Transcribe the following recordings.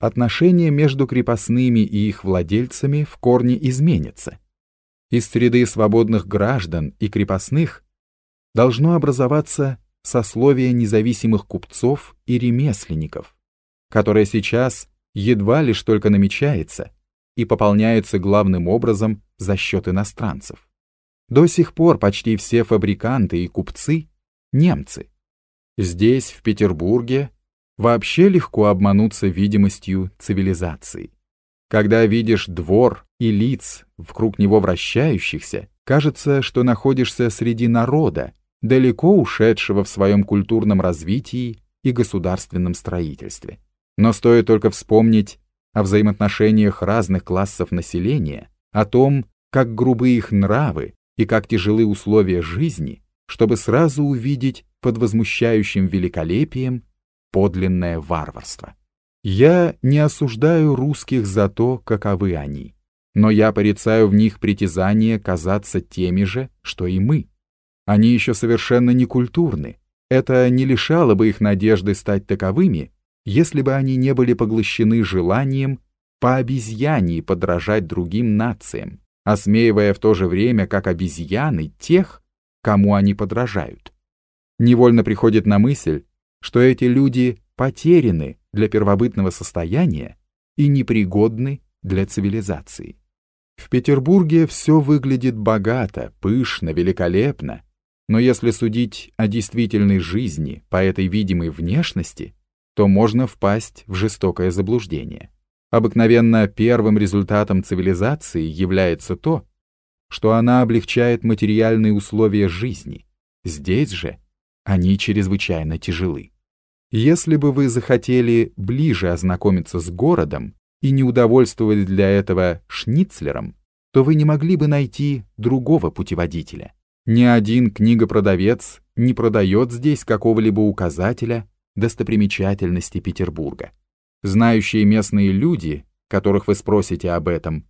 отношения между крепостными и их владельцами в корне изменятся. Из среды свободных граждан и крепостных должно образоваться сословие независимых купцов и ремесленников, которое сейчас едва лишь только намечается и пополняется главным образом за счет иностранцев. До сих пор почти все фабриканты и купцы – немцы. Здесь, в Петербурге, вообще легко обмануться видимостью цивилизации. Когда видишь двор и лиц вокруг него вращающихся, кажется, что находишься среди народа, далеко ушедшего в своем культурном развитии и государственном строительстве. Но стоит только вспомнить о взаимоотношениях разных классов населения, о том, как грубы их нравы и как тяжелы условия жизни, чтобы сразу увидеть под возмущающим великолепием подлинное варварство. Я не осуждаю русских за то, каковы они, но я порицаю в них притязание казаться теми же, что и мы. Они еще совершенно не культурны. Это не лишало бы их надежды стать таковыми, если бы они не были поглощены желанием по обезьянии подражать другим нациям, осмеивая в то же время как обезьяны тех, кому они подражают. Невольно приходит на мысль, что эти люди потеряны для первобытного состояния и непригодны для цивилизации. В Петербурге все выглядит богато, пышно, великолепно, но если судить о действительной жизни по этой видимой внешности, то можно впасть в жестокое заблуждение. Обыкновенно первым результатом цивилизации является то, что она облегчает материальные условия жизни. Здесь же они чрезвычайно тяжелы. Если бы вы захотели ближе ознакомиться с городом и не удовольствовали для этого шницлером, то вы не могли бы найти другого путеводителя. Ни один книгопродавец не продает здесь какого-либо указателя достопримечательности Петербурга. Знающие местные люди, которых вы спросите об этом,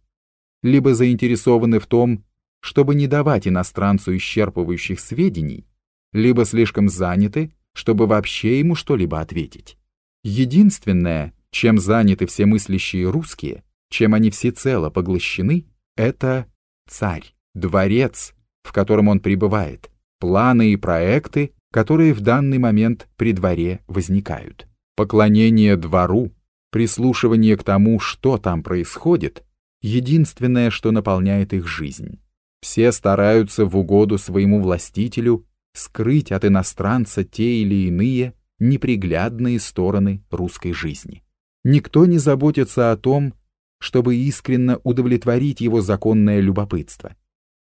либо заинтересованы в том, чтобы не давать иностранцу исчерпывающих сведений, либо слишком заняты, чтобы вообще ему что-либо ответить. Единственное, чем заняты все мыслящие русские, чем они всецело поглощены, это царь, дворец, в котором он пребывает, планы и проекты, которые в данный момент при дворе возникают. Поклонение двору, прислушивание к тому, что там происходит, единственное, что наполняет их жизнь. Все стараются в угоду своему властителю скрыть от иностранца те или иные неприглядные стороны русской жизни. Никто не заботится о том, чтобы искренно удовлетворить его законное любопытство.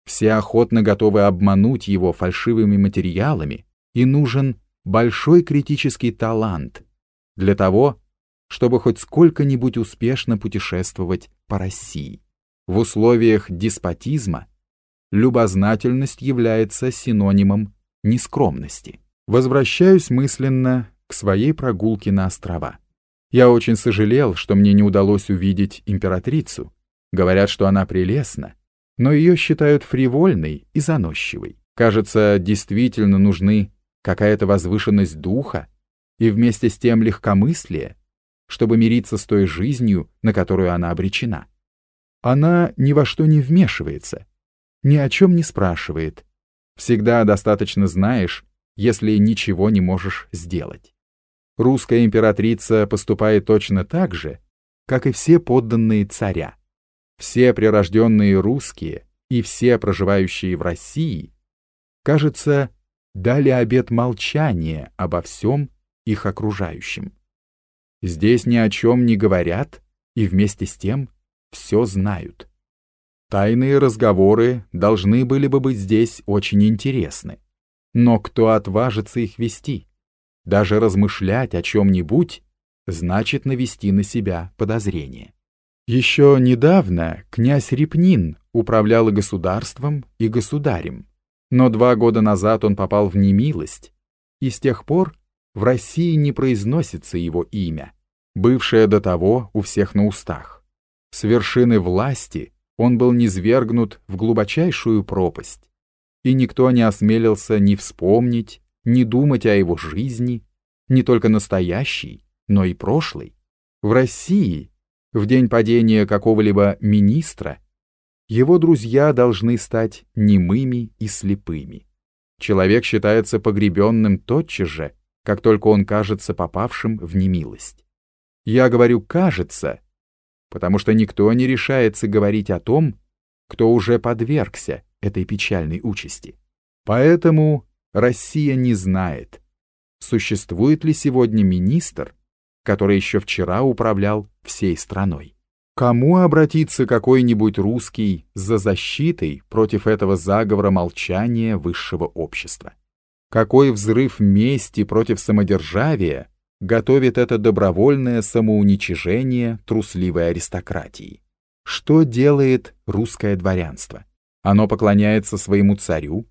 Все охотно готовы обмануть его фальшивыми материалами, и нужен большой критический талант для того, чтобы хоть сколько-нибудь успешно путешествовать по России. В условиях деспотизма любознательность является синонимом нескромности. Возвращаюсь мысленно к своей прогулке на острова. Я очень сожалел, что мне не удалось увидеть императрицу. Говорят, что она прелестна, но ее считают фривольной и заносчивой. Кажется, действительно нужны какая-то возвышенность духа и вместе с тем легкомыслие, чтобы мириться с той жизнью, на которую она обречена. Она ни во что не вмешивается, ни о чем не спрашивает, Всегда достаточно знаешь, если ничего не можешь сделать. Русская императрица поступает точно так же, как и все подданные царя. Все прирожденные русские и все проживающие в России, кажется, дали обет молчания обо всем их окружающем. Здесь ни о чем не говорят и вместе с тем все знают. Тайные разговоры должны были бы быть здесь очень интересны. Но кто отважится их вести? Даже размышлять о чем-нибудь значит навести на себя подозрение. Еще недавно князь Репнин управлял и государством, и государем, но два года назад он попал в немилость, и с тех пор в России не произносится его имя, бывшее до того у всех на устах. С вершины власти он был низвергнут в глубочайшую пропасть, и никто не осмелился ни вспомнить, ни думать о его жизни, не только настоящей, но и прошлой. В России, в день падения какого-либо министра, его друзья должны стать немыми и слепыми. Человек считается погребенным тотчас же, как только он кажется попавшим в немилость. Я говорю «кажется», потому что никто не решается говорить о том, кто уже подвергся этой печальной участи. Поэтому Россия не знает, существует ли сегодня министр, который еще вчера управлял всей страной. Кому обратиться какой-нибудь русский за защитой против этого заговора молчания высшего общества? Какой взрыв мести против самодержавия готовит это добровольное самоуничижение трусливой аристократии? Что делает русское дворянство? Оно поклоняется своему царю,